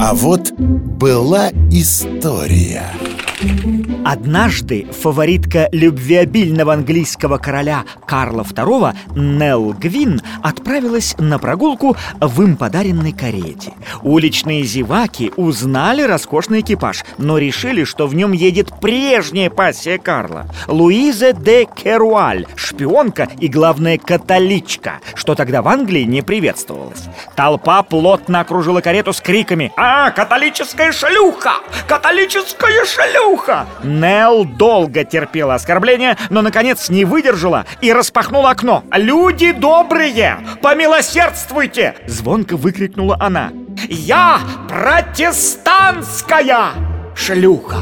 А вот была история Однажды фаворитка любвеобильного английского короля Карла II Нелл Гвин отправилась на прогулку в им подаренной карете. Уличные зеваки узнали роскошный экипаж, но решили, что в нем едет прежняя пассия Карла Луиза де Керуаль, шпионка и, главное, католичка, что тогда в Англии не приветствовалось. Толпа плотно окружила карету с криками «А, католическая шлюха! Католическая шлюха!» Нелл долго терпела оскорбления, но, наконец, не выдержала и распахнула окно. «Люди добрые! Помилосердствуйте!» Звонко выкрикнула она. «Я протестантская шлюха!»